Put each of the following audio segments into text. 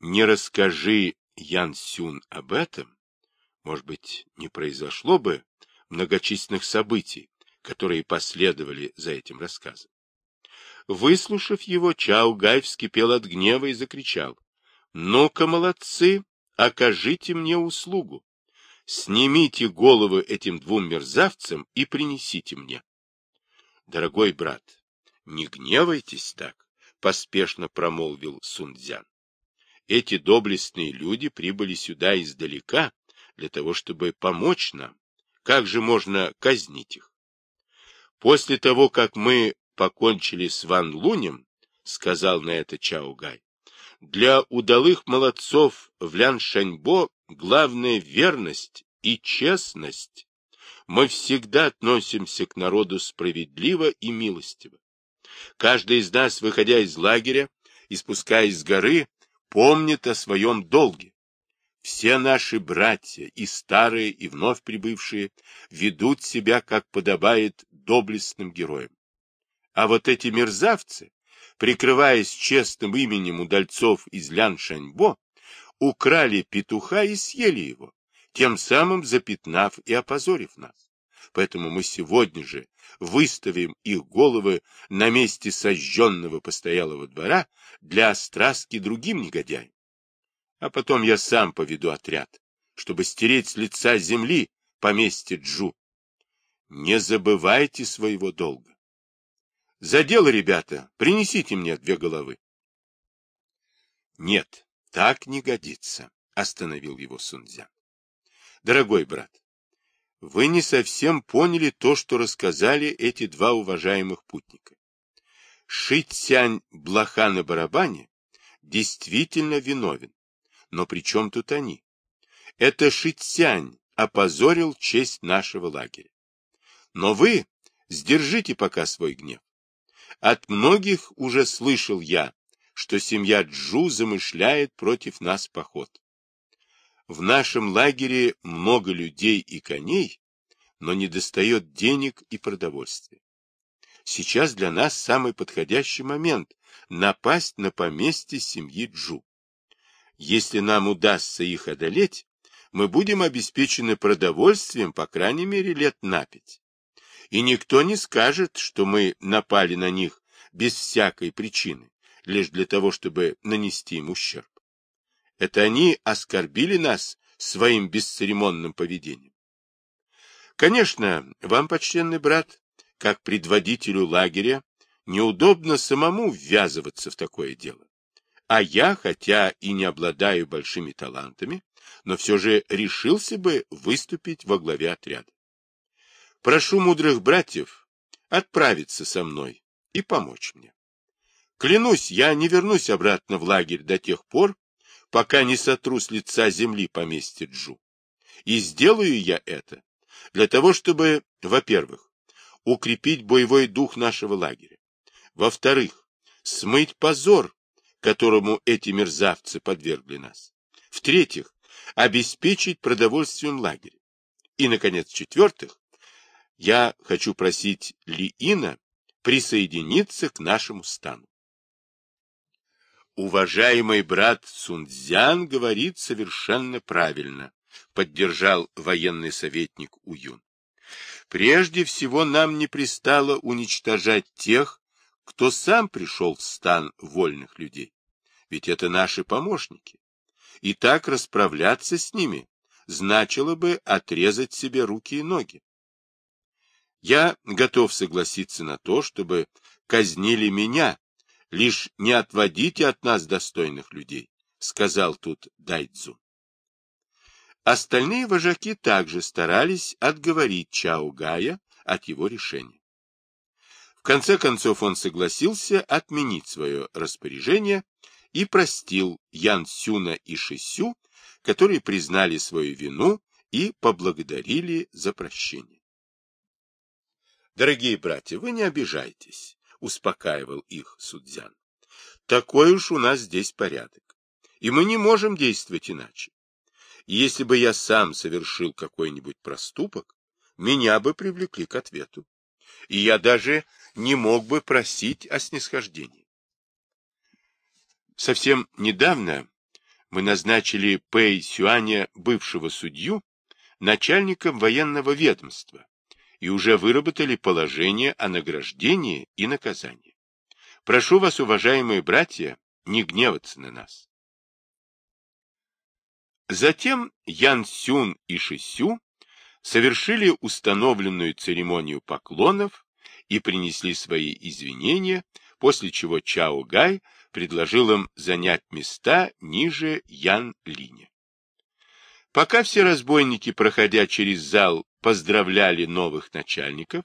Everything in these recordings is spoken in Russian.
не расскажи Ян Сюн об этом, может быть, не произошло бы многочисленных событий, которые последовали за этим рассказом. Выслушав его, Чао Гай вскипел от гнева и закричал. — Ну-ка, молодцы, окажите мне услугу. Снимите головы этим двум мерзавцам и принесите мне. — Дорогой брат, не гневайтесь так, — поспешно промолвил Сунцзян. Эти доблестные люди прибыли сюда издалека для того, чтобы помочь нам. Как же можно казнить их? После того, как мы покончили с Ван Лунем, сказал на это Чао Гай, для удалых молодцов в Ляншаньбо главная верность и честность. Мы всегда относимся к народу справедливо и милостиво. Каждый из нас, выходя из лагеря и спускаясь с горы, помнит о своем долге. Все наши братья, и старые, и вновь прибывшие, ведут себя, как подобает доблестным героям. А вот эти мерзавцы, прикрываясь честным именем удальцов из Ляншаньбо, украли петуха и съели его, тем самым запятнав и опозорив нас. Поэтому мы сегодня же выставим их головы на месте сожженного постоялого двора для остраски другим негодяям. А потом я сам поведу отряд, чтобы стереть с лица земли поместье Джу. Не забывайте своего долга. За дело, ребята, принесите мне две головы. Нет, так не годится, остановил его Сунцзян. Дорогой брат, вы не совсем поняли то, что рассказали эти два уважаемых путника. Шитсянь блоха на барабане действительно виновен. Но при чем тут они? Это Шитсянь опозорил честь нашего лагеря. Но вы сдержите пока свой гнев. От многих уже слышал я, что семья Джу замышляет против нас поход. В нашем лагере много людей и коней, но недостает денег и продовольствия. Сейчас для нас самый подходящий момент напасть на поместье семьи Джу. Если нам удастся их одолеть, мы будем обеспечены продовольствием, по крайней мере, лет на пять. И никто не скажет, что мы напали на них без всякой причины, лишь для того, чтобы нанести им ущерб. Это они оскорбили нас своим бесцеремонным поведением. Конечно, вам, почтенный брат, как предводителю лагеря, неудобно самому ввязываться в такое дело. А я, хотя и не обладаю большими талантами, но все же решился бы выступить во главе отряда. Прошу мудрых братьев отправиться со мной и помочь мне. Клянусь, я не вернусь обратно в лагерь до тех пор, пока не сотру с лица земли поместье Джу. И сделаю я это для того, чтобы, во-первых, укрепить боевой дух нашего лагеря, во-вторых, смыть позор, которому эти мерзавцы подвергли нас, в-третьих, обеспечить продовольствием лагеря, и, наконец, в-четвертых, я хочу просить Лиина присоединиться к нашему стану. Уважаемый брат Сунцзян говорит совершенно правильно, поддержал военный советник Уюн. Прежде всего нам не пристало уничтожать тех, кто сам пришел в стан вольных людей. Ведь это наши помощники. И так расправляться с ними значило бы отрезать себе руки и ноги. Я готов согласиться на то, чтобы казнили меня, лишь не отводите от нас достойных людей, сказал тут Дайдзу. Остальные вожаки также старались отговорить Чао Гая от его решения. В конце концов он согласился отменить свое распоряжение и простил Ян Сюна и Шисю, которые признали свою вину и поблагодарили за прощение. Дорогие братья, вы не обижайтесь. — успокаивал их Судзян. — Такой уж у нас здесь порядок, и мы не можем действовать иначе. Если бы я сам совершил какой-нибудь проступок, меня бы привлекли к ответу, и я даже не мог бы просить о снисхождении. Совсем недавно Мы назначили Пэй Сюаня, бывшего судью, начальником военного ведомства и уже выработали положение о награждении и наказании. Прошу вас, уважаемые братья, не гневаться на нас. Затем Ян Сюн и Шисю совершили установленную церемонию поклонов и принесли свои извинения, после чего Чао Гай предложил им занять места ниже Ян Линя. Пока все разбойники, проходя через зал, поздравляли новых начальников,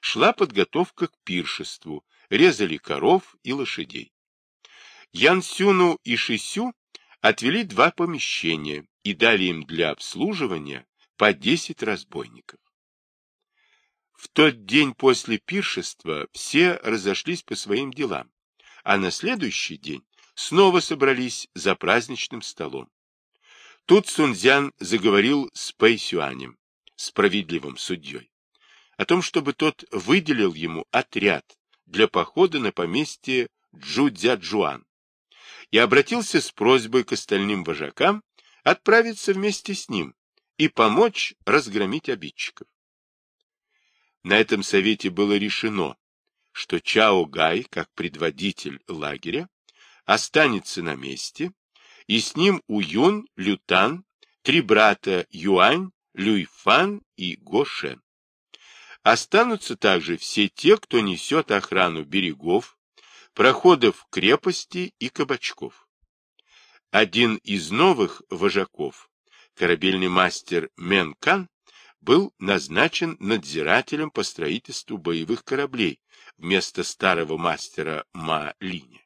шла подготовка к пиршеству, резали коров и лошадей. Ян Сюну и Шисю отвели два помещения и дали им для обслуживания по 10 разбойников. В тот день после пиршества все разошлись по своим делам, а на следующий день снова собрались за праздничным столом. Тут Сунцзян заговорил с Пэй Сюанем, справедливым судьей, о том, чтобы тот выделил ему отряд для похода на поместье Джудзяджуан и обратился с просьбой к остальным вожакам отправиться вместе с ним и помочь разгромить обидчиков. На этом совете было решено, что Чао Гай, как предводитель лагеря, останется на месте и с ним Уюн, Лютан, три брата Юань, Люйфан и Гошен. Останутся также все те, кто несет охрану берегов, проходов крепости и кабачков. Один из новых вожаков, корабельный мастер Менкан, был назначен надзирателем по строительству боевых кораблей вместо старого мастера Ма Линя.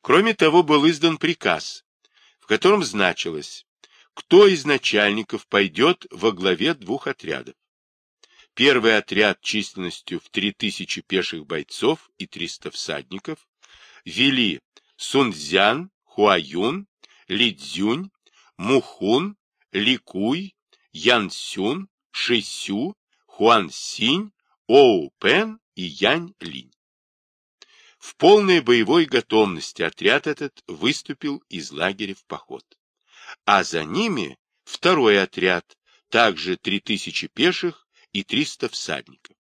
Кроме того, был издан приказ, в котором значилось, кто из начальников пойдет во главе двух отрядов. Первый отряд численностью в 3000 пеших бойцов и 300 всадников вели Сунцзян, Хуаюн, Лидзюнь, Мухун, Ликуй, Янсюн, Шисю, Хуансинь, Оупен и Янь Линь. В полной боевой готовности отряд этот выступил из лагеря в поход. А за ними второй отряд, также 3000 пеших и 300 всадников.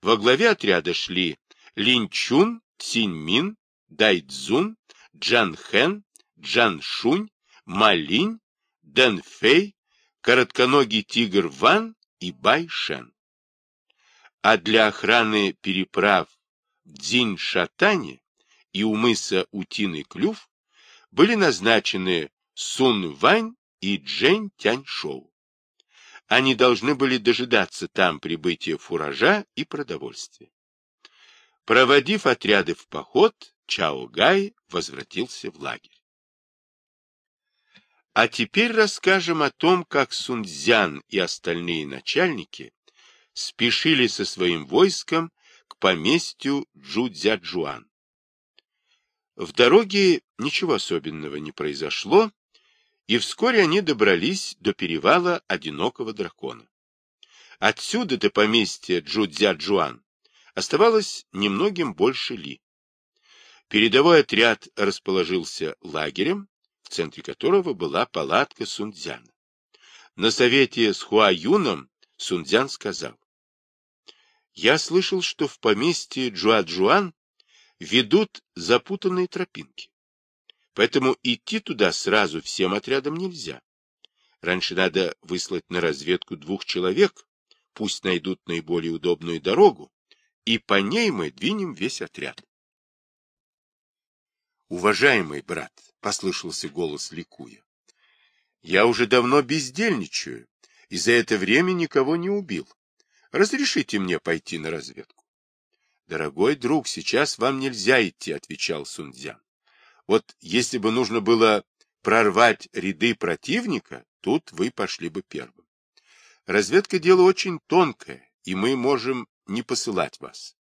Во главе отряда шли Линчун, Циньмин, Дайцзун, Джанхэн, Джаншунь, Малинь, Дэнфэй, коротконогий тигр Ван и Байшен. А для охраны переправ Дзинь-Шатане и у мыса Утиный Клюв были назначены Сун Вань и Джень Тяньшоу. Они должны были дожидаться там прибытия фуража и продовольствия. Проводив отряды в поход, Чао Гай возвратился в лагерь. А теперь расскажем о том, как Сунцзян и остальные начальники спешили со своим войском к поместью Джудзяджуан. В дороге ничего особенного не произошло, и вскоре они добрались до перевала Одинокого Дракона. Отсюда до поместья Джудзяджуан оставалось немногим больше ли. Передовой отряд расположился лагерем, в центре которого была палатка Сунцзяна. На совете с Хуаюном Сунцзян сказал, я слышал, что в поместье Джуаджуан ведут запутанные тропинки. Поэтому идти туда сразу всем отрядом нельзя. Раньше надо выслать на разведку двух человек, пусть найдут наиболее удобную дорогу, и по ней мы двинем весь отряд. «Уважаемый брат», — послышался голос ликуя, — «я уже давно бездельничаю, и за это время никого не убил. Разрешите мне пойти на разведку. Дорогой друг, сейчас вам нельзя идти, отвечал Сунцзян. Вот если бы нужно было прорвать ряды противника, тут вы пошли бы первым. Разведка дело очень тонкое, и мы можем не посылать вас.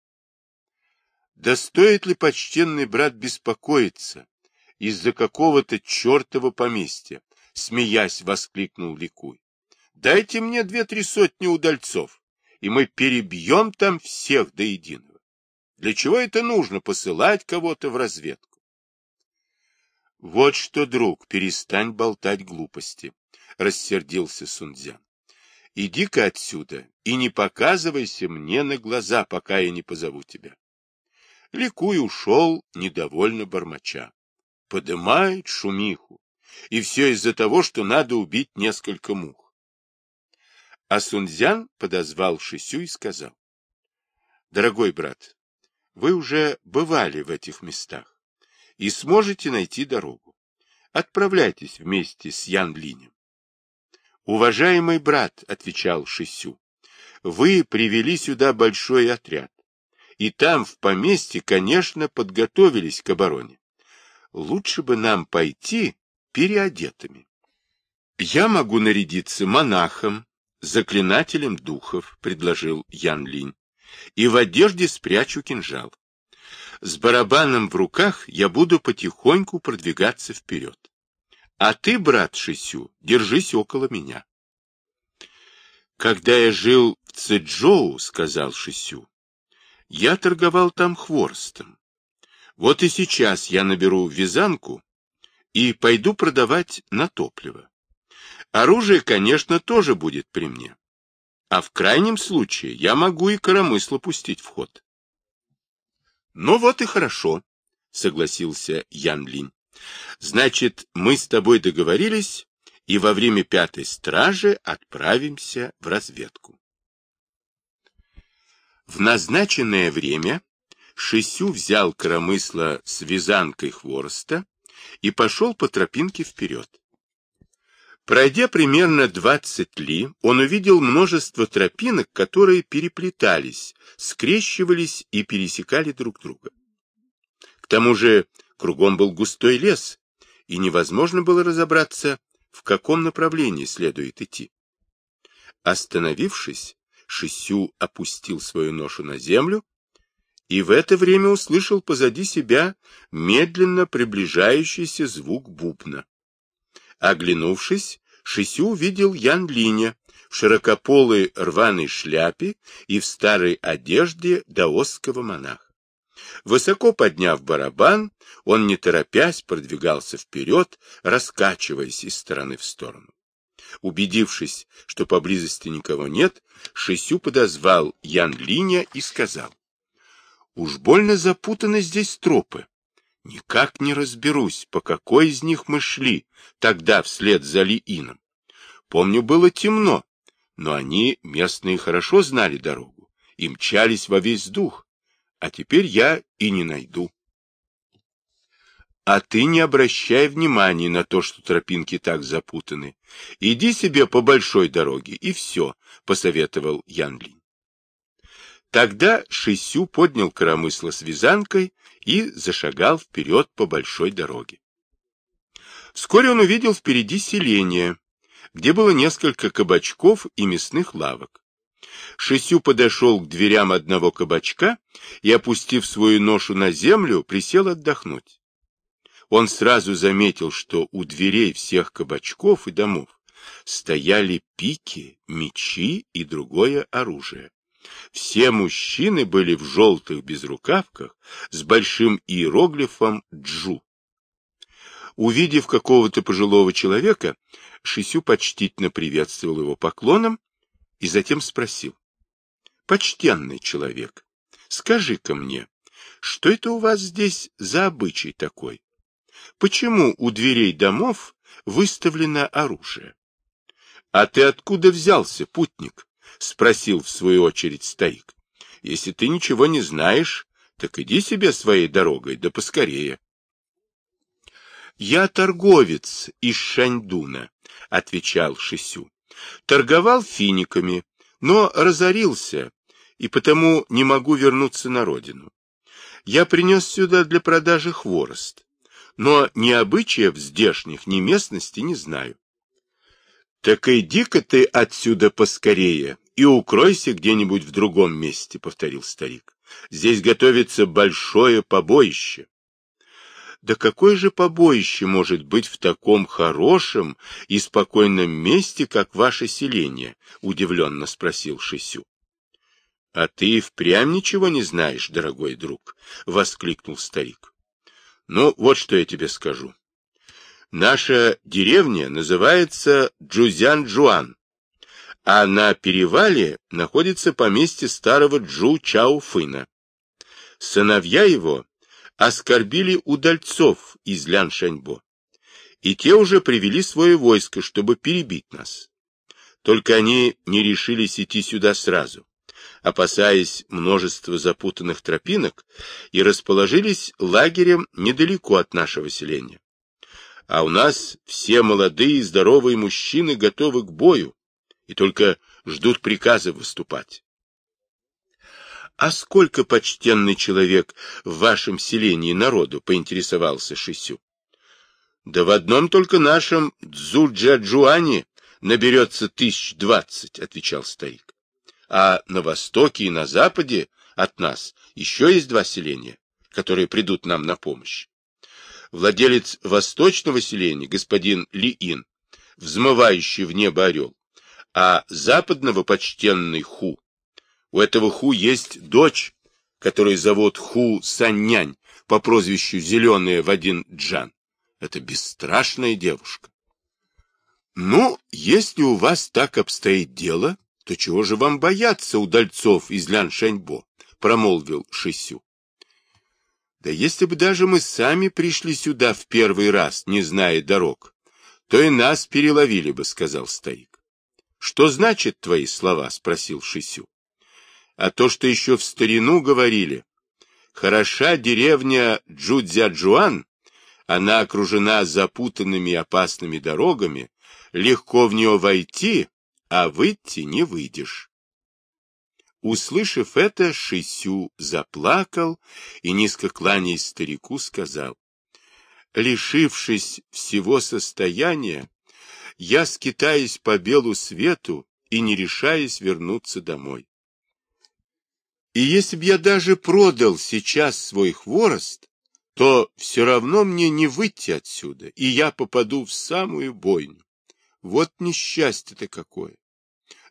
Да стоит ли, почтенный брат, беспокоиться из-за какого-то чертова поместья? Смеясь, воскликнул Ликуй. Дайте мне две-три сотни удальцов и мы перебьем там всех до единого. Для чего это нужно, посылать кого-то в разведку? Вот что, друг, перестань болтать глупости, рассердился Сунцзян. Иди-ка отсюда и не показывайся мне на глаза, пока я не позову тебя. Ликуй ушел, недовольно бормоча. Подымает шумиху. И все из-за того, что надо убить несколько мух. А Сунцзян подозвал Шисю и сказал. Дорогой брат, вы уже бывали в этих местах и сможете найти дорогу. Отправляйтесь вместе с Ян Линем. Уважаемый брат, отвечал Шисю, вы привели сюда большой отряд. И там, в поместье, конечно, подготовились к обороне. Лучше бы нам пойти переодетыми. Я могу нарядиться монахом, заклинателем духов, предложил Ян Линь, и в одежде спрячу кинжал. С барабаном в руках я буду потихоньку продвигаться вперед. А ты, брат Шисю, держись около меня. Когда я жил в Цзэчжоу, сказал Шисю, я торговал там хворостом. Вот и сейчас я наберу вязанку и пойду продавать на топливо. Оружие, конечно, тоже будет при мне. А в крайнем случае я могу и коромысло пустить в ход. Ну вот и хорошо, согласился Ян Линь. Значит, мы с тобой договорились, и во время пятой стражи отправимся в разведку. В назначенное время Шисю взял коромысло с вязанкой хвороста и пошел по тропинке вперед. Пройдя примерно 20 ли, он увидел множество тропинок, которые переплетались, скрещивались и пересекали друг друга. К тому же Кругом был густой лес, и невозможно было разобраться, в каком направлении следует идти. Остановившись, Шисю опустил свою ношу на землю и в это время услышал позади себя медленно приближающийся звук бубна. Оглянувшись, Шисю увидел Ян Линя в широкополой рваной шляпе и в старой одежде даосского монаха. Высоко подняв барабан, он, не торопясь, продвигался вперед, раскачиваясь из стороны в сторону. Убедившись, что поблизости никого нет, Шисю подозвал Ян Линя и сказал, «Уж больно запутаны здесь тропы. Никак не разберусь, по какой из них мы шли, тогда вслед за Лиином. Помню, было темно, но они, местные, хорошо знали дорогу и мчались во весь дух а теперь я и не найду. А ты не обращай внимания на то, что тропинки так запутаны. Иди себе по большой дороге, и все, — посоветовал Ян Линь. Тогда Шисю поднял коромысло с вязанкой и зашагал вперед по большой дороге. Вскоре он увидел впереди селение, где было несколько кабачков и мясных лавок. Шисю подошел к дверям одного кабачка и, опустив свою ношу на землю, присел отдохнуть. Он сразу заметил, что у дверей всех кабачков и домов стояли пики, мечи и другое оружие. Все мужчины были в желтых безрукавках с большим иероглифом «Джу». Увидев какого-то пожилого человека, Шисю почтительно приветствовал его поклоном и затем спросил. — Почтенный человек, скажи-ка мне, что это у вас здесь за обычай такой? Почему у дверей домов выставлено оружие? — А ты откуда взялся, путник? — спросил в свою очередь старик. — Если ты ничего не знаешь, так иди себе своей дорогой, да поскорее. — Я торговец из Шаньдуна, — отвечал Шисю торговал финиками, но разорился, и потому не могу вернуться на родину. Я принес сюда для продажи хворост, но ни обычаев здешних, ни местности не знаю. — Так иди-ка ты отсюда поскорее и укройся где-нибудь в другом месте, — повторил старик. — Здесь готовится большое побоище. Да какое же побоище может быть в таком хорошем и спокойном месте, как ваше селение? — удивленно спросил Шисю. — А ты впрямь ничего не знаешь, дорогой друг? — воскликнул старик. — Ну, вот что я тебе скажу. Наша деревня называется Джузян-Джуан, а на перевале находится поместье старого Джу Чао-Фына. Сыновья его оскорбили удальцов из Ляншаньбо, и те уже привели свое войско, чтобы перебить нас. Только они не решились идти сюда сразу, опасаясь множества запутанных тропинок, и расположились лагерем недалеко от нашего селения а у нас все молодые и здоровые мужчины готовы к бою и только ждут приказа выступать. — А сколько, почтенный человек, в вашем селении народу? — поинтересовался Шисю. — Да в одном только нашем Дзуджаджуане наберется тысяч двадцать, — отвечал старик. — А на востоке и на западе от нас еще есть два селения, которые придут нам на помощь владелец восточного селения, господин Лиин, взмывающий в небо орел, а западного почтенный Ху. У этого Ху есть дочь, которую зовут Ху Саннянь по прозвищу Зеленая в один Джан. Это бесстрашная девушка. Ну, если у вас так обстоит дело, то чего же вам бояться удальцов из Ляншаньбо, промолвил Шисю. Да если бы даже мы сами пришли сюда в первый раз, не зная дорог, то и нас переловили бы, — сказал старик. — Что значит твои слова? — спросил Шисю. — А то, что еще в старину говорили. Хороша деревня Джудзяджуан, она окружена запутанными опасными дорогами, легко в нее войти, а выйти не выйдешь. Услышав это, Шисю заплакал и, низко кланяясь старику, сказал, «Лишившись всего состояния, я скитаюсь по белу свету и не решаюсь вернуться домой. И если б я даже продал сейчас свой хворост, то все равно мне не выйти отсюда, и я попаду в самую бойню. Вот несчастье-то какое!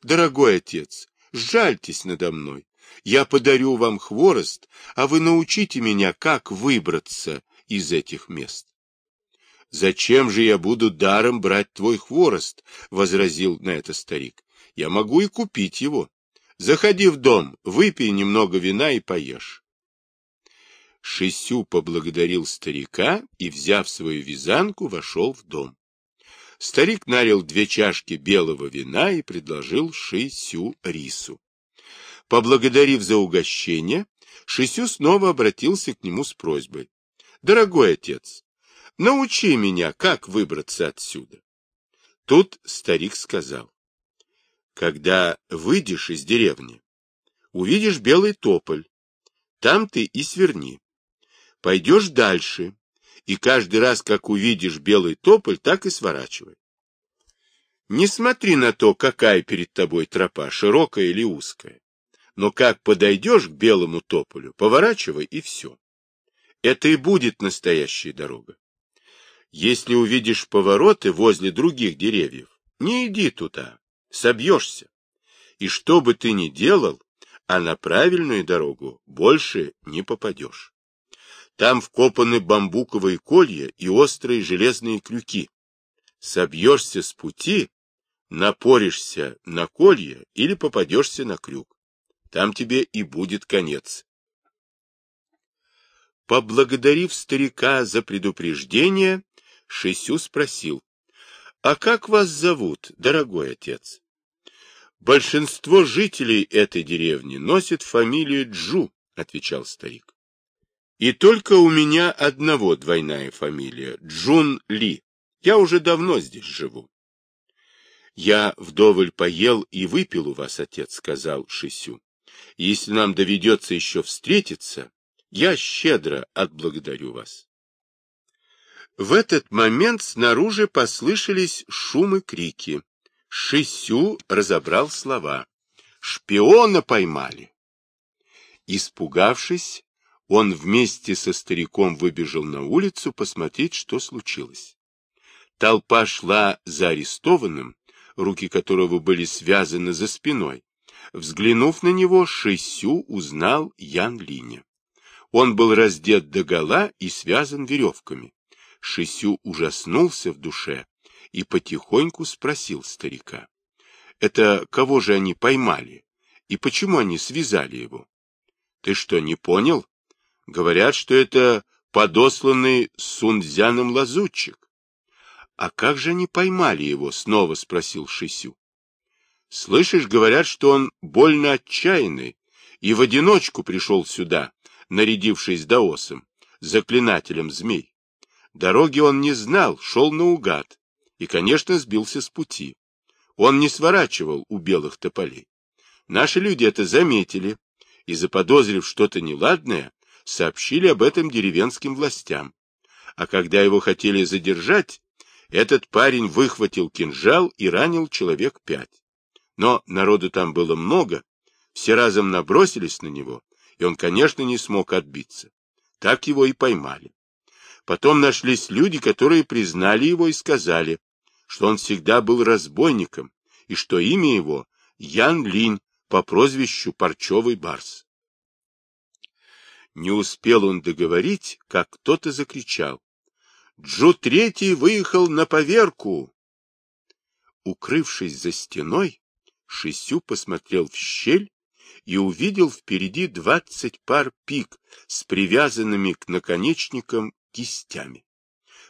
Дорогой отец, Жальтесь надо мной. Я подарю вам хворост, а вы научите меня, как выбраться из этих мест. — Зачем же я буду даром брать твой хворост? — возразил на это старик. — Я могу и купить его. Заходи в дом, выпей немного вина и поешь. Шисю поблагодарил старика и, взяв свою вязанку, вошел в дом. Старик налил две чашки белого вина и предложил Шисю рису. Поблагодарив за угощение, Шисю снова обратился к нему с просьбой. — Дорогой отец, научи меня, как выбраться отсюда. Тут старик сказал. — Когда выйдешь из деревни, увидишь белый тополь. Там ты и сверни. Пойдешь дальше, и каждый раз, как увидишь белый тополь, так и сворачивай. Не смотри на то, какая перед тобой тропа, широкая или узкая. Но как подойдешь к белому тополю, поворачивай и все. Это и будет настоящая дорога. Если увидишь повороты возле других деревьев, не иди туда, собьешься. И что бы ты ни делал, а на правильную дорогу больше не попадешь. Там вкопаны бамбуковые колья и острые железные крюки. Собьешься с пути, напоришься на колья или попадешься на крюк. Там тебе и будет конец. Поблагодарив старика за предупреждение, Шисю спросил, «А как вас зовут, дорогой отец?» «Большинство жителей этой деревни носит фамилию Джу», — отвечал старик. И только у меня одного двойная фамилия — Джун Ли. Я уже давно здесь живу. Я вдоволь поел и выпил у вас, отец, — сказал Шисю. Если нам доведется еще встретиться, я щедро отблагодарю вас. В этот момент снаружи послышались шумы крики. Шисю разобрал слова. Шпиона поймали. Испугавшись, он вместе со стариком выбежал на улицу посмотреть, что случилось. Толпа шла за арестованным, руки которого были связаны за спиной. Взглянув на него, Шисю узнал Ян Линя. Он был раздет догола и связан веревками. Шисю ужаснулся в душе и потихоньку спросил старика. Это кого же они поймали? И почему они связали его? Ты что, не понял? Говорят, что это подосланный Сунцзяном лазутчик. А как же они поймали его? Снова спросил Шисю. Слышишь, говорят, что он больно отчаянный и в одиночку пришел сюда, нарядившись даосом, заклинателем змей. Дороги он не знал, шел наугад и, конечно, сбился с пути. Он не сворачивал у белых тополей. Наши люди это заметили и, заподозрив что-то неладное, сообщили об этом деревенским властям. А когда его хотели задержать, этот парень выхватил кинжал и ранил человек пять. Но народу там было много, все разом набросились на него, и он, конечно, не смог отбиться. Так его и поймали. Потом нашлись люди, которые признали его и сказали, что он всегда был разбойником, и что имя его Ян Линь по прозвищу Парчевый Барс. Не успел он договорить, как кто-то закричал. Джу Третий выехал на поверку. Укрывшись за стеной, Шисю посмотрел в щель и увидел впереди двадцать пар пик с привязанными к наконечникам кистями.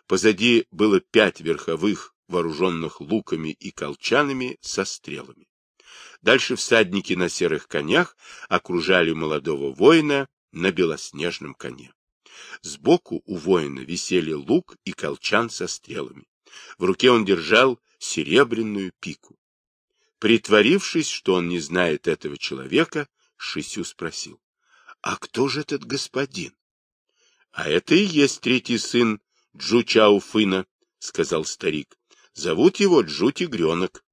Позади было пять верховых, вооруженных луками и колчанами со стрелами. Дальше всадники на серых конях окружали молодого воина на белоснежном коне. Сбоку у воина висели лук и колчан со стрелами. В руке он держал серебряную пику. Притворившись, что он не знает этого человека, Шисю спросил, — А кто же этот господин? — А это и есть третий сын Джу Чао Фына, — сказал старик. — Зовут его Джу Тигренок.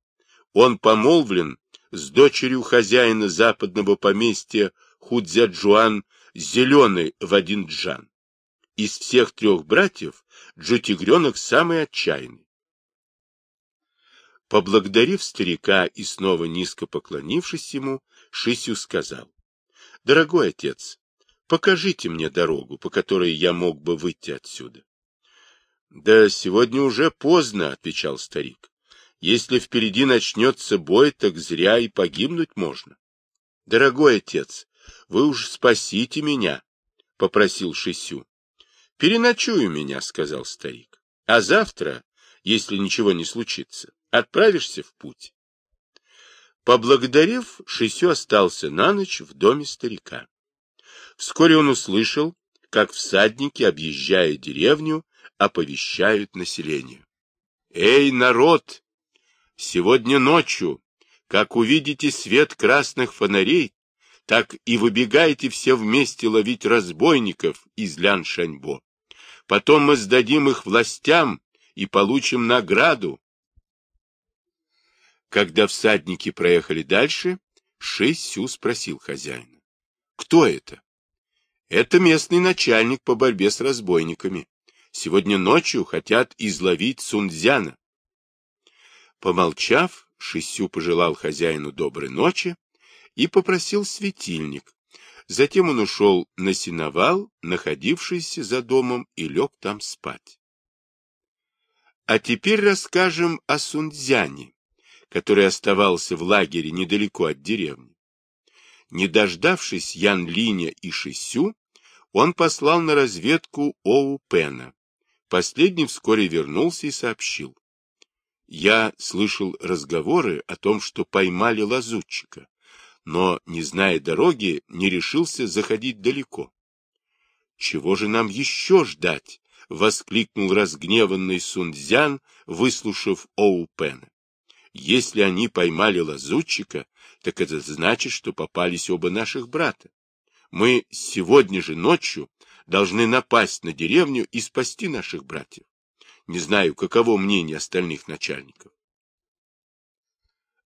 Он помолвлен с дочерью хозяина западного поместья Худзяджуан Зеленый в один джан. Из всех трех братьев Джу Тигренок самый отчаянный. Поблагодарив старика и снова низко поклонившись ему, Шисю сказал, — Дорогой отец, Покажите мне дорогу, по которой я мог бы выйти отсюда. — Да сегодня уже поздно, — отвечал старик. — Если впереди начнется бой, так зря и погибнуть можно. — Дорогой отец, вы уж спасите меня, — попросил Шисю. — Переночую меня, — сказал старик. — А завтра, если ничего не случится, отправишься в путь. Поблагодарив, Шисю остался на ночь в доме старика. Вскоре он услышал, как всадники, объезжая деревню, оповещают население. «Эй, народ! Сегодня ночью, как увидите свет красных фонарей, так и выбегайте все вместе ловить разбойников из Ляншаньбо. Потом мы сдадим их властям и получим награду». Когда всадники проехали дальше, Ши Сю спросил хозяина. «Кто это?» Это местный начальник по борьбе с разбойниками. Сегодня ночью хотят изловить Сунцзяна. Помолчав, Шисю пожелал хозяину доброй ночи и попросил светильник. Затем он ушел на сеновал, находившийся за домом, и лег там спать. А теперь расскажем о Сунцзяне, который оставался в лагере недалеко от деревни. Не дождавшись Ян Линя и Шисю, он послал на разведку Оу Пена. Последний вскоре вернулся и сообщил. Я слышал разговоры о том, что поймали лазутчика, но, не зная дороги, не решился заходить далеко. «Чего же нам еще ждать?» — воскликнул разгневанный Сунцзян, выслушав Оу Пена. «Если они поймали лазутчика, так это значит, что попались оба наших брата. Мы сегодня же ночью должны напасть на деревню и спасти наших братьев. Не знаю, каково мнение остальных начальников.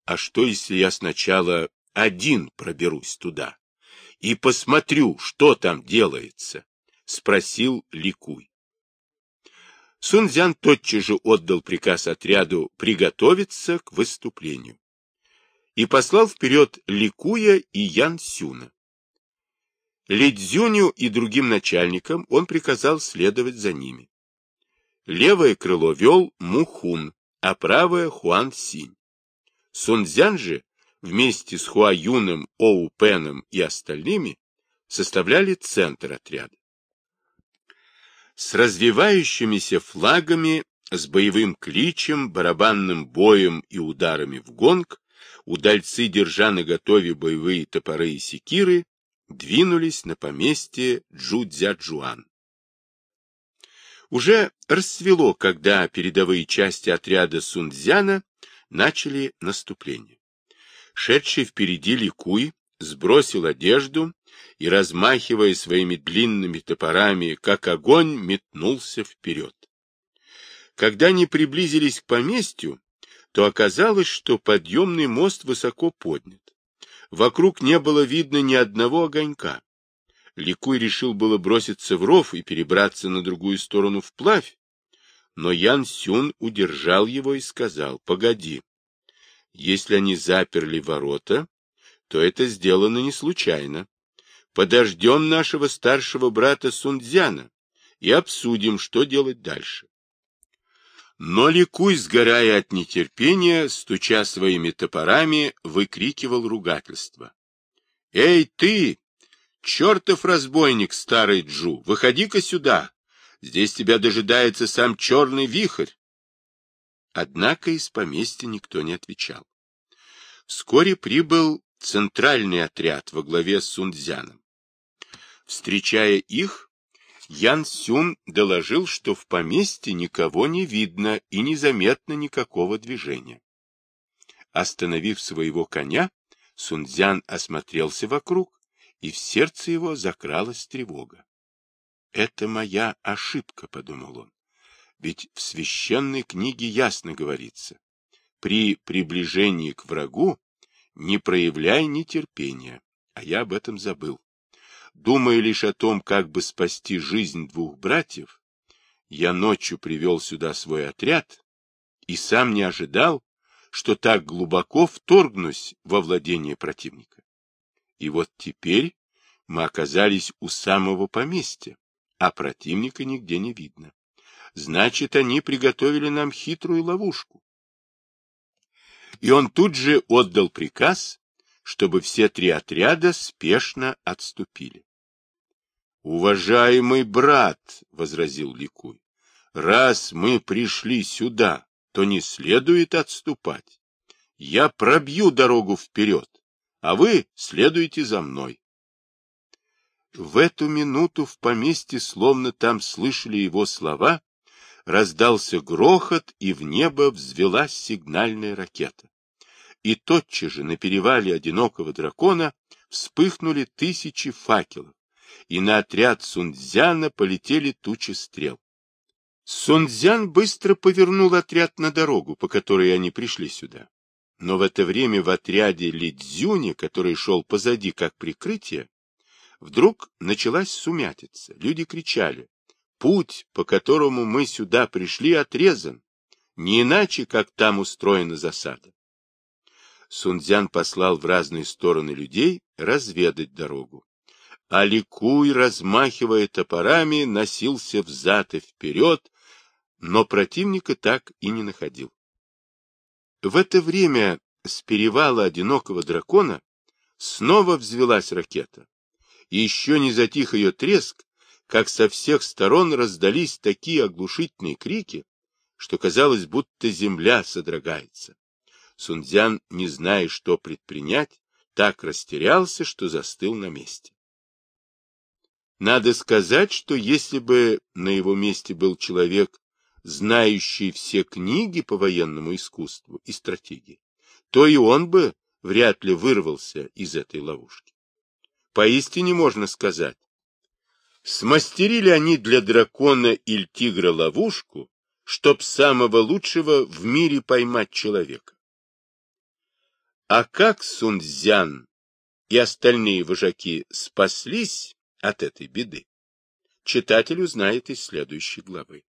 А что, если я сначала один проберусь туда и посмотрю, что там делается? — спросил Ликуй. Сунцзян тотчас же отдал приказ отряду приготовиться к выступлению и послал вперед Ликуя и Ян Сюна. Лидзюню и другим начальникам он приказал следовать за ними. Левое крыло вел Мухун, а правое Хуан Синь. Сунцзян же вместе с Хуа Юном, Оу Пеном и остальными составляли центр отряда. С развивающимися флагами, с боевым кличем, барабанным боем и ударами в гонг, удальцы, держа наготове боевые топоры и секиры, двинулись на поместье Джудзяджуан. Уже расцвело, когда передовые части отряда Сунцзяна начали наступление. Шедший впереди Ликуй сбросил одежду и, размахивая своими длинными топорами, как огонь, метнулся вперед. Когда они приблизились к поместью, то оказалось, что подъемный мост высоко поднят. Вокруг не было видно ни одного огонька. Ликуй решил было броситься в ров и перебраться на другую сторону вплавь, но Ян Сюн удержал его и сказал, погоди, если они заперли ворота, то это сделано не случайно. Подождем нашего старшего брата Сунцзяна и обсудим, что делать дальше. Но Ликуй, сгорая от нетерпения, стуча своими топорами, выкрикивал ругательство. — Эй, ты, чертов разбойник, старый Джу, выходи-ка сюда! Здесь тебя дожидается сам черный вихрь. Однако из поместья никто не отвечал. Вскоре прибыл центральный отряд во главе с Сунцзяном. Встречая их, Ян Сюн доложил, что в поместье никого не видно и незаметно никакого движения. Остановив своего коня, Сунцзян осмотрелся вокруг, и в сердце его закралась тревога. «Это моя ошибка», — подумал он. «Ведь в священной книге ясно говорится, при приближении к врагу не проявляй нетерпения, а я об этом забыл. Думая лишь о том, как бы спасти жизнь двух братьев, я ночью привел сюда свой отряд и сам не ожидал, что так глубоко вторгнусь во владение противника. И вот теперь мы оказались у самого поместья, а противника нигде не видно. Значит, они приготовили нам хитрую ловушку. И он тут же отдал приказ, чтобы все три отряда спешно отступили. «Уважаемый брат», — возразил Ликуй, — «раз мы пришли сюда, то не следует отступать. Я пробью дорогу вперед, а вы следуйте за мной». В эту минуту в поместье, словно там слышали его слова, раздался грохот, и в небо взвелась сигнальная ракета. И тотчас же на перевале одинокого дракона вспыхнули тысячи факелов, и на отряд Сунцзяна полетели тучи стрел. Сунцзян быстро повернул отряд на дорогу, по которой они пришли сюда. Но в это время в отряде Лидзюни, который шел позади как прикрытие, Вдруг началась сумятица. Люди кричали. Путь, по которому мы сюда пришли, отрезан. Не иначе, как там устроена засада. Сунцзян послал в разные стороны людей разведать дорогу. А Ликуй, размахивая топорами, носился взад и вперед, но противника так и не находил. В это время с перевала одинокого дракона снова взвелась ракета и еще не затих ее треск, как со всех сторон раздались такие оглушительные крики, что казалось, будто земля содрогается. Сунцзян, не зная, что предпринять, так растерялся, что застыл на месте. Надо сказать, что если бы на его месте был человек, знающий все книги по военному искусству и стратегии, то и он бы вряд ли вырвался из этой ловушки. Поистине можно сказать, смастерили они для дракона или тигра ловушку, чтоб самого лучшего в мире поймать человека. А как Сунцзян и остальные вожаки спаслись от этой беды, читатель узнает из следующей главы.